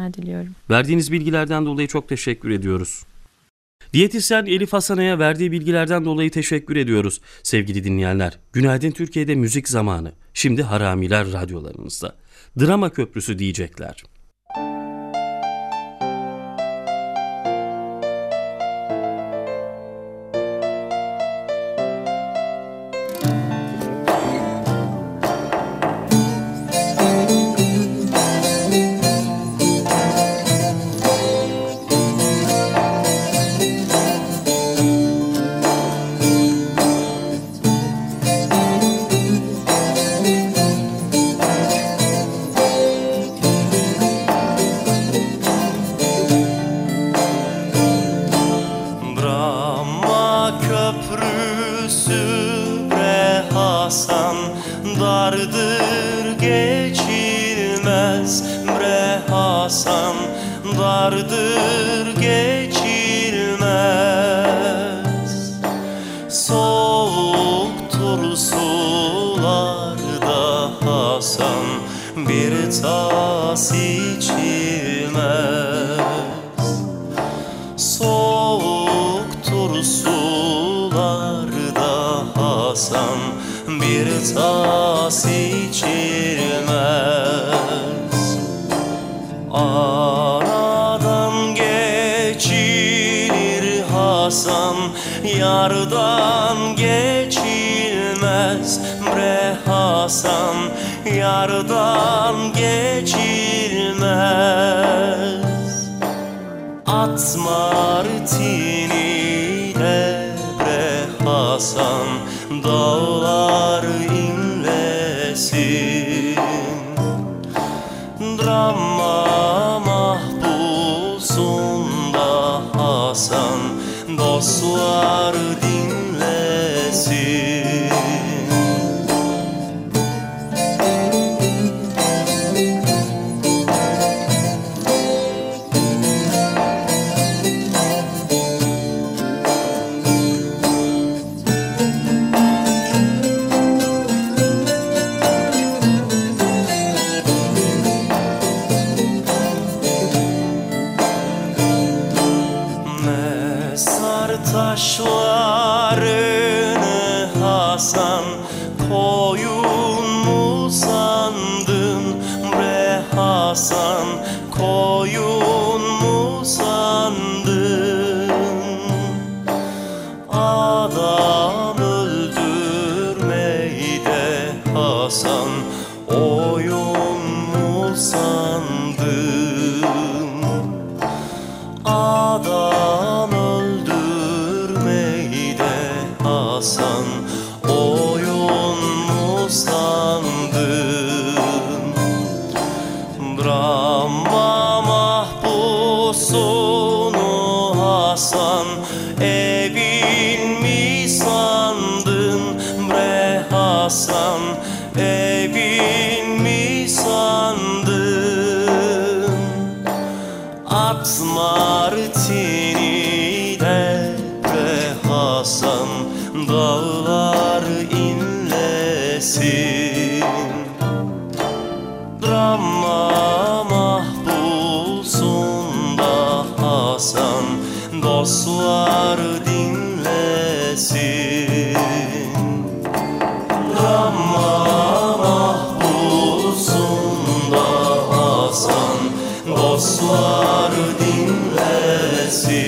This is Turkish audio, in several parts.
günler diliyorum. Verdiğiniz bilgilerden dolayı çok teşekkür ediyoruz. Diyetisyen Elif Hasan'a verdiği bilgilerden dolayı teşekkür ediyoruz. Sevgili dinleyenler, Günaydın Türkiye'de müzik zamanı. Şimdi Haramiler radyolarınızda. Drama köprüsü diyecekler. Yardan geçilmez bre Hasan. Yardan geçilmez. At martini de bre Hasan. Dağlar dostlar dinlesin. Damla mahpusunda Hasan dostlar dinlesin.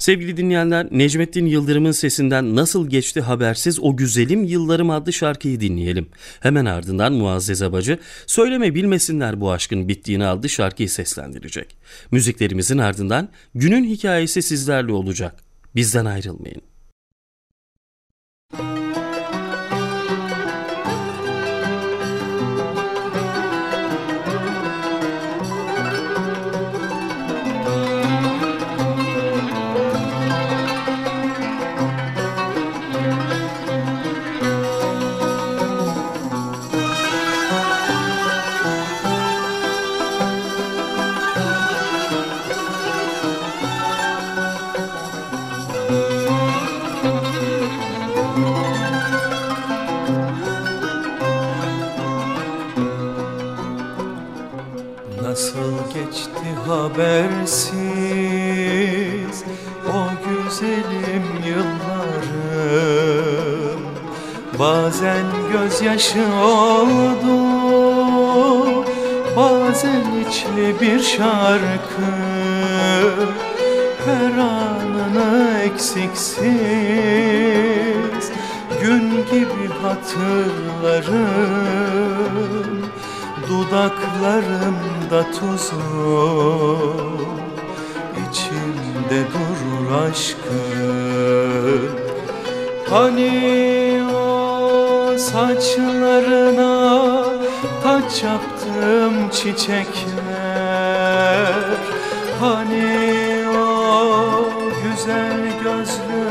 Sevgili dinleyenler, Necmettin Yıldırım'ın sesinden Nasıl Geçti Habersiz O Güzelim Yıllarım adlı şarkıyı dinleyelim. Hemen ardından Muazzez Abacı, Söyleme Bilmesinler Bu Aşkın Bittiğini adlı şarkıyı seslendirecek. Müziklerimizin ardından günün hikayesi sizlerle olacak. Bizden ayrılmayın. Nasıl habersiz o güzelim yıllarım Bazen gözyaşı oldu bazen içli bir şarkı Her anını eksiksiz gün gibi hatırlarım Dudaklarımda tuzun içimde durur aşkın Hani o saçlarına taç yaptım çiçekler? Hani o güzel gözlü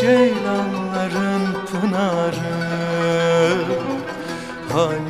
ceylanların pınarı? Hani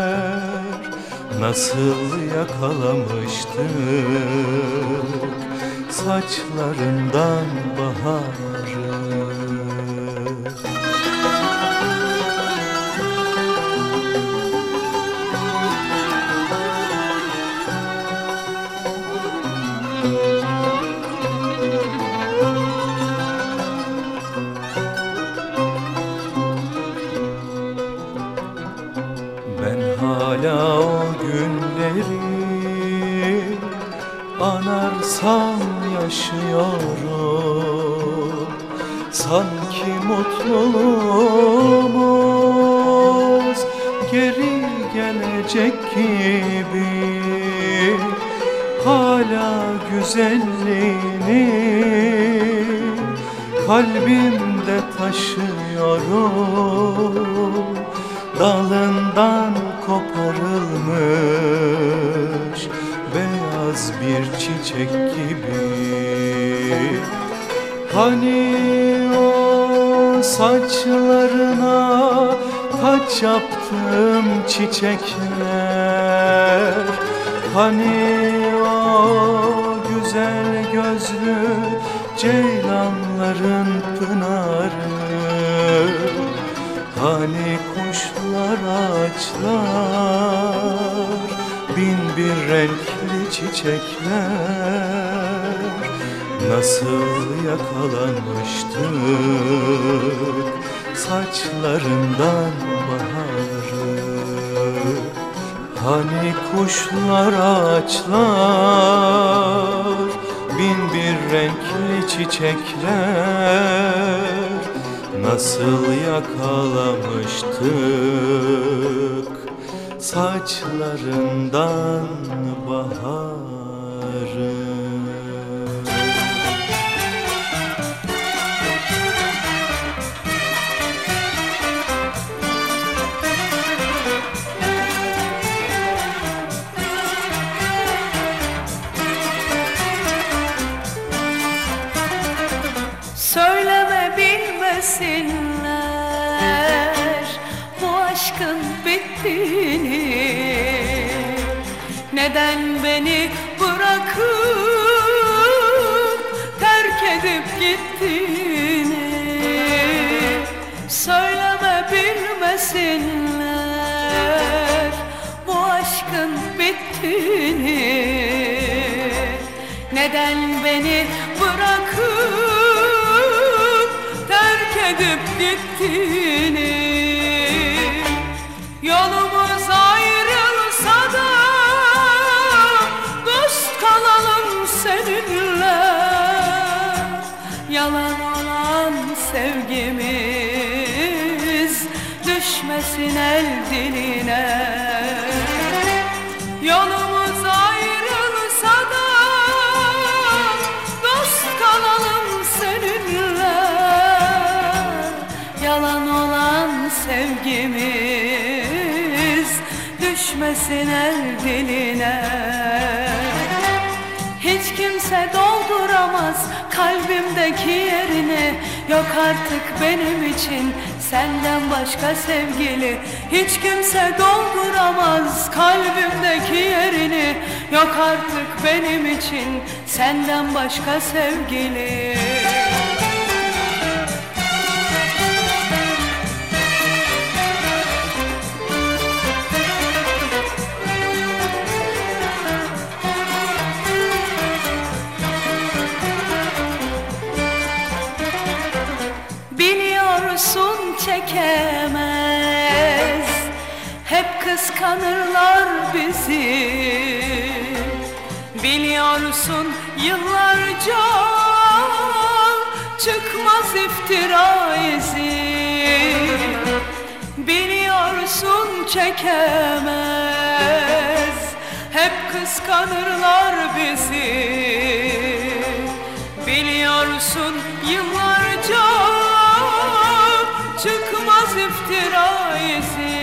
Nasıl yakalamıştık Saçlarından baharı Dalından koparılmış beyaz bir çiçek gibi. Hani o saçlarına taç yaptım çiçekler? Hani o güzel gözlü ceylanların pınarı Hani kuşlar ağaçlar Bin bir renkli çiçekler. Nasıl yakalanmıştık Saçlarından baharı? Hani kuşlar ağaçlar Bin bir renkli çiçekler Nasıl yakalamıştık? Saçlarından baharı hasretini Neden beni bırakıp terk edip gittiğini Söyleme bilmesinler bu aşkın bittiğini Neden beni bırakıp terk edip gittiğini düşmesin el diline. Yolumuz ayrılsa da dost kalalım seninle. Yalan olan sevgimiz düşmesin el diline. Hiç kimse dolduramaz kalbimdeki yerini. Yok artık benim için senden başka sevgili Hiç kimse dolduramaz kalbimdeki yerini. Yok artık benim için senden başka sevgili kıskanırlar bizi. Biliyorsun yıllarca Çıkmaz iftira izi. Biliyorsun çekemez Hep kıskanırlar bizi. Biliyorsun yıllarca çıkmaz iftira izi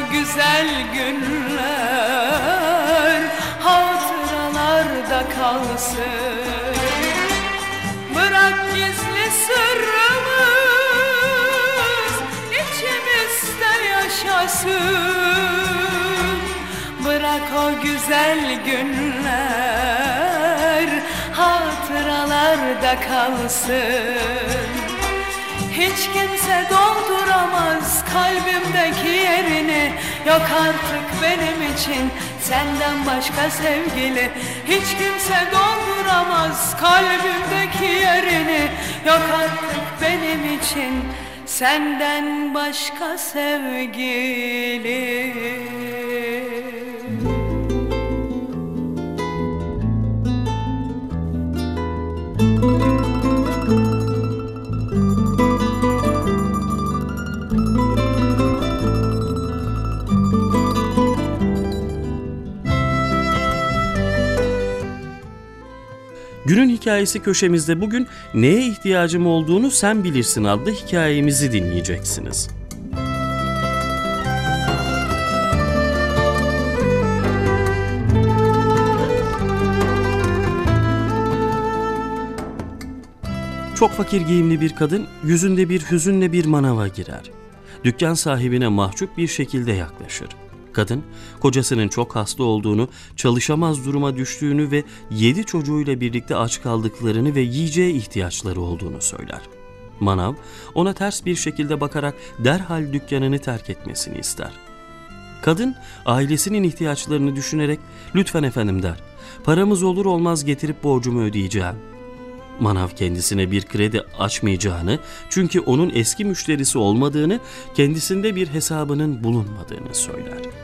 güzel günler hatıralarda kalsın. Bırak gizli sırrımız içimizde yaşasın. Bırak o güzel günler hatıralarda kalsın. Hiç kimse dolduramaz kalbimdeki yerini Yok artık benim için. Senden başka sevgili Hiç kimse dolduramaz. Kalbimdeki yerini Yok artık benim için. Senden başka sevgili Günün hikayesi köşemizde bugün neye ihtiyacım olduğunu sen bilirsin adlı hikayemizi dinleyeceksiniz. Çok fakir giyimli bir kadın yüzünde bir hüzünle bir manava girer. Dükkan sahibine mahcup bir şekilde yaklaşır. Kadın, kocasının çok hasta olduğunu, çalışamaz duruma düştüğünü ve yedi çocuğuyla birlikte aç kaldıklarını ve yiyeceğe ihtiyaçları olduğunu söyler. Manav, ona ters bir şekilde bakarak derhal dükkanını terk etmesini ister. Kadın, ailesinin ihtiyaçlarını düşünerek, lütfen efendim der, paramız olur olmaz getirip borcumu ödeyeceğim. Manav kendisine bir kredi açmayacağını, çünkü onun eski müşterisi olmadığını, kendisinde bir hesabının bulunmadığını söyler.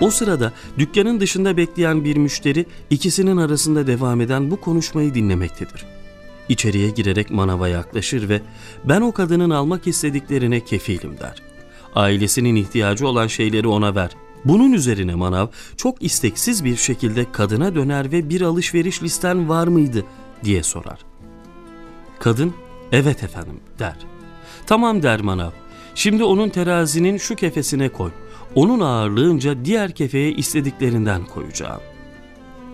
O sırada dükkanın dışında bekleyen bir müşteri ikisinin arasında devam eden bu konuşmayı dinlemektedir. İçeriye girerek manava yaklaşır ve ben o kadının almak istediklerine kefilim der. Ailesinin ihtiyacı olan şeyleri ona ver. Bunun üzerine manav çok isteksiz bir şekilde kadına döner ve bir alışveriş listen var mıydı diye sorar. Kadın evet efendim der. Tamam der manav. Şimdi onun terazinin şu kefesine koy. Onun ağırlığınca diğer kefeye istediklerinden koyacağım.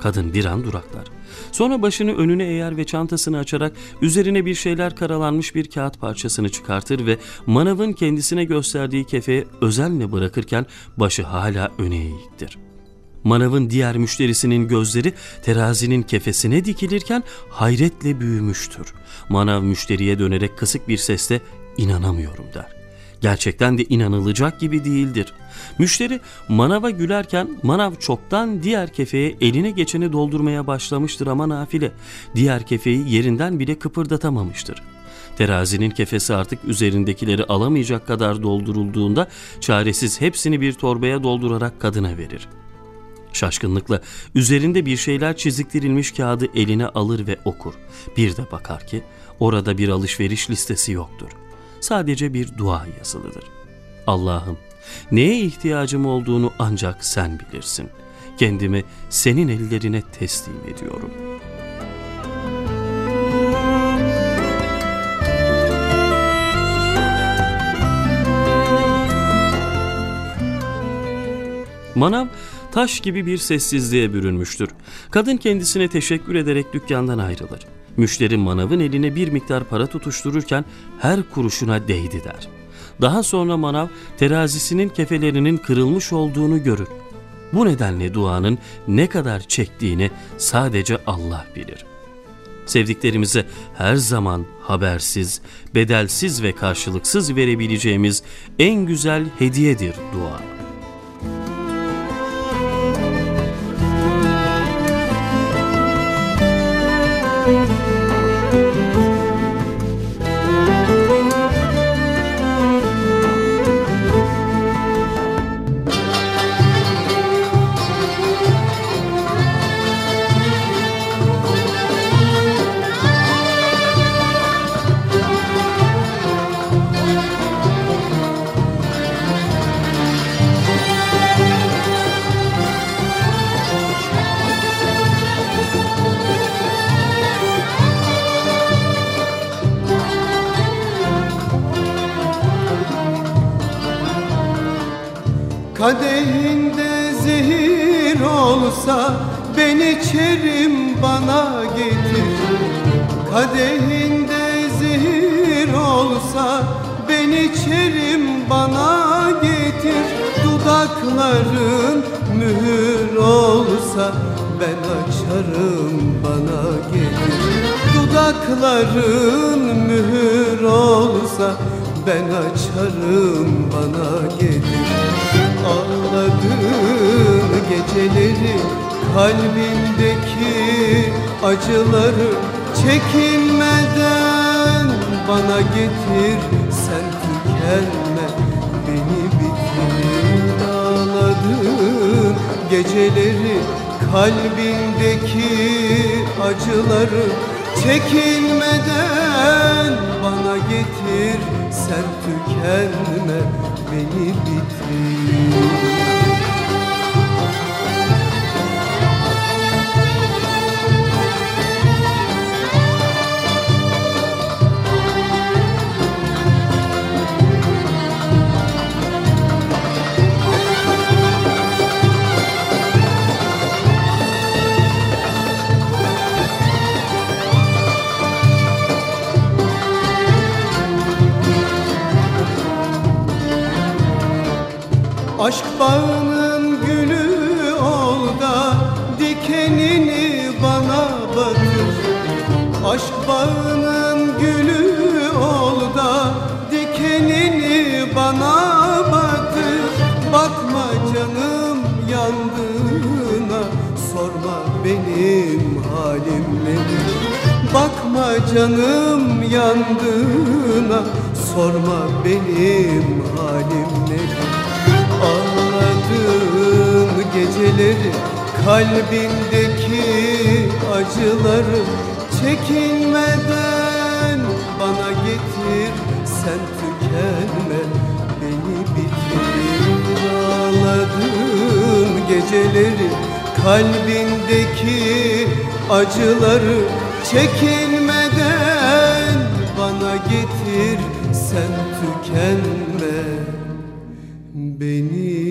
Kadın bir an duraklar. Sonra başını önüne eğer ve çantasını açarak üzerine bir şeyler karalanmış bir kağıt parçasını çıkartır ve manavın kendisine gösterdiği kefeye özenle bırakırken başı hala öne eğiktir. Manav'ın diğer müşterisinin gözleri terazinin kefesine dikilirken hayretle büyümüştür. Manav müşteriye dönerek kısık bir sesle inanamıyorum der. Gerçekten de inanılacak gibi değildir. Müşteri manava gülerken manav çoktan diğer kefeye eline geçeni doldurmaya başlamıştır ama nafile. Diğer kefeyi yerinden bile kıpırdatamamıştır. Terazinin kefesi artık üzerindekileri alamayacak kadar doldurulduğunda çaresiz hepsini bir torbaya doldurarak kadına verir. Şaşkınlıkla üzerinde bir şeyler çiziktirilmiş kağıdı eline alır ve okur. Bir de bakar ki orada bir alışveriş listesi yoktur. Sadece bir dua yazılıdır. Allah'ım neye ihtiyacım olduğunu ancak sen bilirsin. Kendimi senin ellerine teslim ediyorum.'' Manav taş gibi bir sessizliğe bürünmüştür. Kadın kendisine teşekkür ederek dükkandan ayrılır. Müşteri manavın eline bir miktar para tutuştururken her kuruşuna değdi der. Daha sonra manav terazisinin kefelerinin kırılmış olduğunu görür. Bu nedenle duanın ne kadar çektiğini sadece Allah bilir. Sevdiklerimize her zaman habersiz, bedelsiz ve karşılıksız verebileceğimiz en güzel hediyedir dua. Kadehinde zehir olsa ben içerim bana getir Kadehinde zehir olsa ben içerim bana getir. Dudakların mühür olsa ben açarım bana getir Dudakların mühür olsa ben açarım bana getir Ağladığın geceleri Kalbindeki acıları Çekinmeden bana getir Sen tükenme beni bitir Ağladığın geceleri Kalbindeki acıları Çekinmeden bana getir Sen tükenme beni bitir Aşk bağının gülü ol da dikenini bana batır. Aşk bağının gülü ol da dikenini bana batır. Bakma canım yandığına sorma benim halim nedir? Bakma canım yandığına sorma benim geceleri Kalbindeki acıları Çekinmeden bana getir Sen tükenme beni bitir. Ağladığım geceleri Kalbindeki acıları Çekinmeden bana getir Sen tükenme beni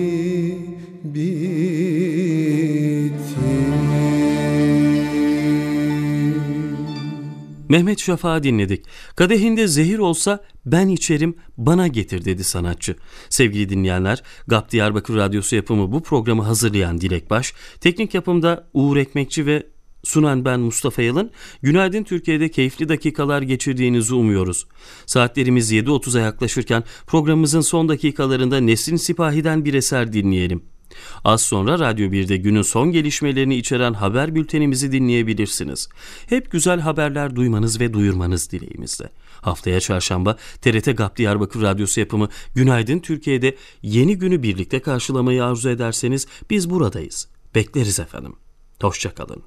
Mehmet Şafak'ı dinledik. Kadehinde zehir olsa ben içerim bana getir dedi sanatçı. Sevgili dinleyenler, GAP Diyarbakır Radyosu yapımı bu programı hazırlayan Dilek Baş, teknik yapımda Uğur Ekmekçi ve sunan ben Mustafa Yalın. Günaydın Türkiye'de keyifli dakikalar geçirdiğinizi umuyoruz. Saatlerimiz 7.30'a yaklaşırken programımızın son dakikalarında Nesrin Sipahi'den bir eser dinleyelim. Az sonra Radyo 1'de günün son gelişmelerini içeren haber bültenimizi dinleyebilirsiniz. Hep güzel haberler duymanız ve duyurmanız dileğimizle. Haftaya çarşamba TRT GAP Diyarbakır Radyosu yapımı Günaydın Türkiye'de yeni günü birlikte karşılamayı arzu ederseniz biz buradayız. Bekleriz efendim. Hoşçakalın.